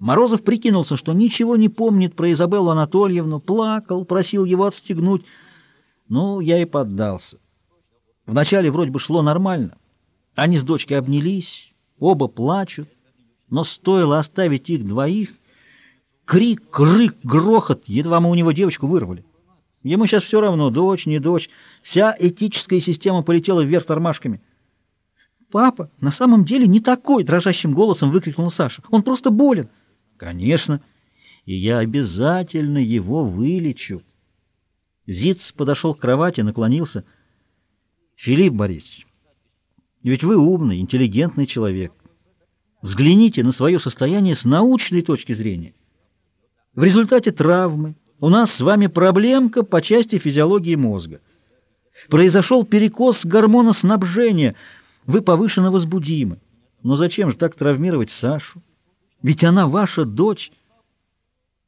Морозов прикинулся, что ничего не помнит про Изабеллу Анатольевну, плакал, просил его отстегнуть. Ну, я и поддался. Вначале вроде бы шло нормально. Они с дочкой обнялись, оба плачут, но стоило оставить их двоих, крик, рык, грохот, едва мы у него девочку вырвали. Ему сейчас все равно, дочь, не дочь, вся этическая система полетела вверх тормашками. «Папа, на самом деле не такой!» — дрожащим голосом выкрикнул Саша. «Он просто болен!» «Конечно! И я обязательно его вылечу!» Зиц подошел к кровати, наклонился. «Филипп Борисович, ведь вы умный, интеллигентный человек. Взгляните на свое состояние с научной точки зрения. В результате травмы у нас с вами проблемка по части физиологии мозга. Произошел перекос гормона снабжения — вы повышенно возбудимы. Но зачем же так травмировать Сашу? Ведь она ваша дочь.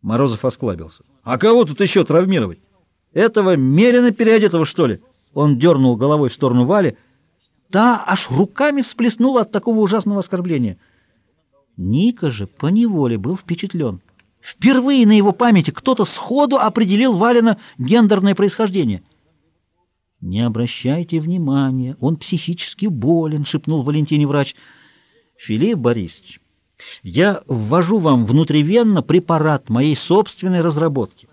Морозов осклабился. А кого тут еще травмировать? Этого меренно переодетого, что ли? Он дернул головой в сторону Вали. Та аж руками всплеснула от такого ужасного оскорбления. Ника же поневоле был впечатлен. Впервые на его памяти кто-то сходу определил Валина гендерное происхождение — «Не обращайте внимания, он психически болен», — шепнул Валентине врач. «Филипп Борисович, я ввожу вам внутривенно препарат моей собственной разработки.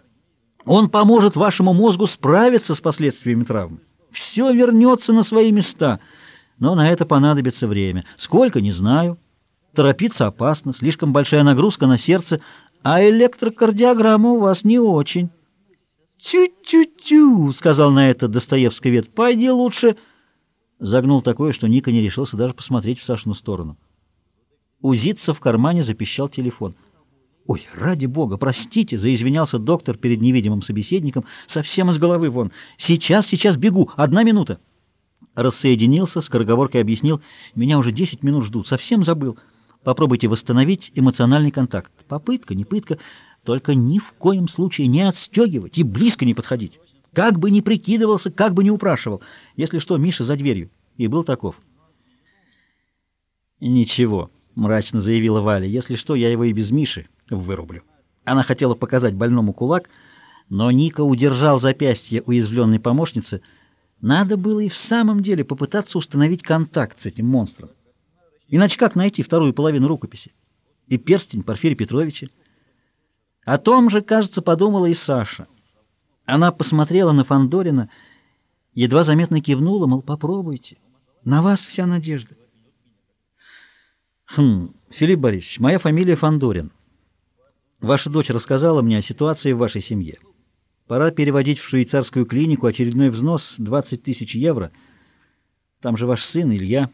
Он поможет вашему мозгу справиться с последствиями травмы. Все вернется на свои места, но на это понадобится время. Сколько, не знаю. Торопиться опасно, слишком большая нагрузка на сердце, а электрокардиограмма у вас не очень». «Тю-тю-тю!» — сказал на это Достоевский вет. «Пойди лучше!» Загнул такое, что Ника не решился даже посмотреть в Сашину сторону. У в кармане запищал телефон. «Ой, ради бога, простите!» — заизвинялся доктор перед невидимым собеседником. «Совсем из головы вон! Сейчас, сейчас бегу! Одна минута!» Рассоединился, скороговоркой объяснил. «Меня уже десять минут ждут. Совсем забыл. Попробуйте восстановить эмоциональный контакт. Попытка, не пытка. Только ни в коем случае не отстегивать и близко не подходить. Как бы ни прикидывался, как бы ни упрашивал. Если что, Миша за дверью. И был таков. «Ничего», — мрачно заявила Валя. «Если что, я его и без Миши вырублю». Она хотела показать больному кулак, но Ника удержал запястье уязвленной помощницы. Надо было и в самом деле попытаться установить контакт с этим монстром. Иначе как найти вторую половину рукописи? И перстень Порфирия Петровича? О том же, кажется, подумала и Саша. Она посмотрела на Фандорина, едва заметно кивнула, мол, попробуйте. На вас вся надежда. Хм, Филипп Борисович, моя фамилия Фандорин. Ваша дочь рассказала мне о ситуации в вашей семье. Пора переводить в швейцарскую клинику очередной взнос 20 тысяч евро. Там же ваш сын Илья.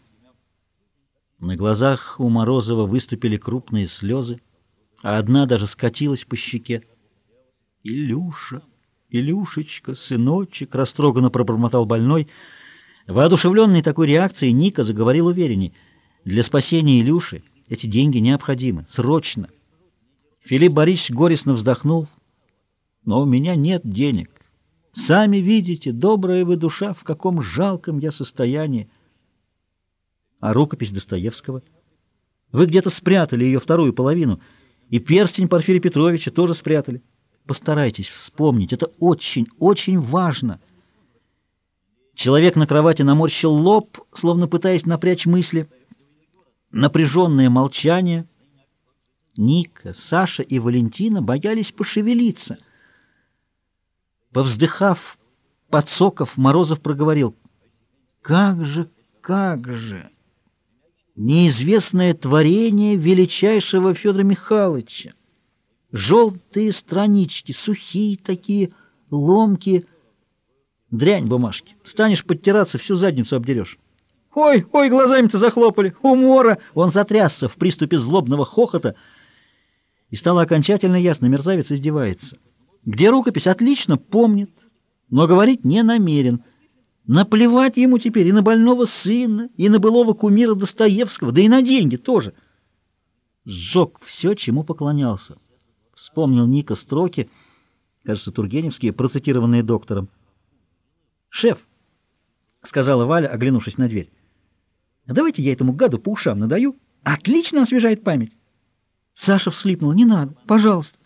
На глазах у Морозова выступили крупные слезы а одна даже скатилась по щеке. «Илюша, Илюшечка, сыночек!» — растроганно пробормотал больной. Воодушевленный такой реакцией, Ника заговорил уверенней. «Для спасения Илюши эти деньги необходимы, срочно!» Филипп Борисович горестно вздохнул. «Но у меня нет денег. Сами видите, добрая вы душа, в каком жалком я состоянии!» А рукопись Достоевского? Вы где-то спрятали ее вторую половину — и перстень Порфирия Петровича тоже спрятали. Постарайтесь вспомнить, это очень, очень важно. Человек на кровати наморщил лоб, словно пытаясь напрячь мысли. Напряженное молчание. Ника, Саша и Валентина боялись пошевелиться. Повздыхав, подсоков, Морозов проговорил. «Как же, как же!» неизвестное творение величайшего Федора Михайловича. Желтые странички, сухие такие, ломкие. Дрянь бумажки. Станешь подтираться, всю задницу обдерешь. Ой, ой, глазами-то захлопали. Умора! Он затрясся в приступе злобного хохота. И стало окончательно ясно, мерзавец издевается. Где рукопись? Отлично, помнит, но говорить не намерен. Наплевать ему теперь и на больного сына, и на былого кумира Достоевского, да и на деньги тоже. Сжег все, чему поклонялся. Вспомнил Ника строки, кажется, тургеневские, процитированные доктором. «Шеф», — сказала Валя, оглянувшись на дверь, — «давайте я этому гаду по ушам надаю. Отлично освежает память». Саша вслипнула. «Не надо, пожалуйста».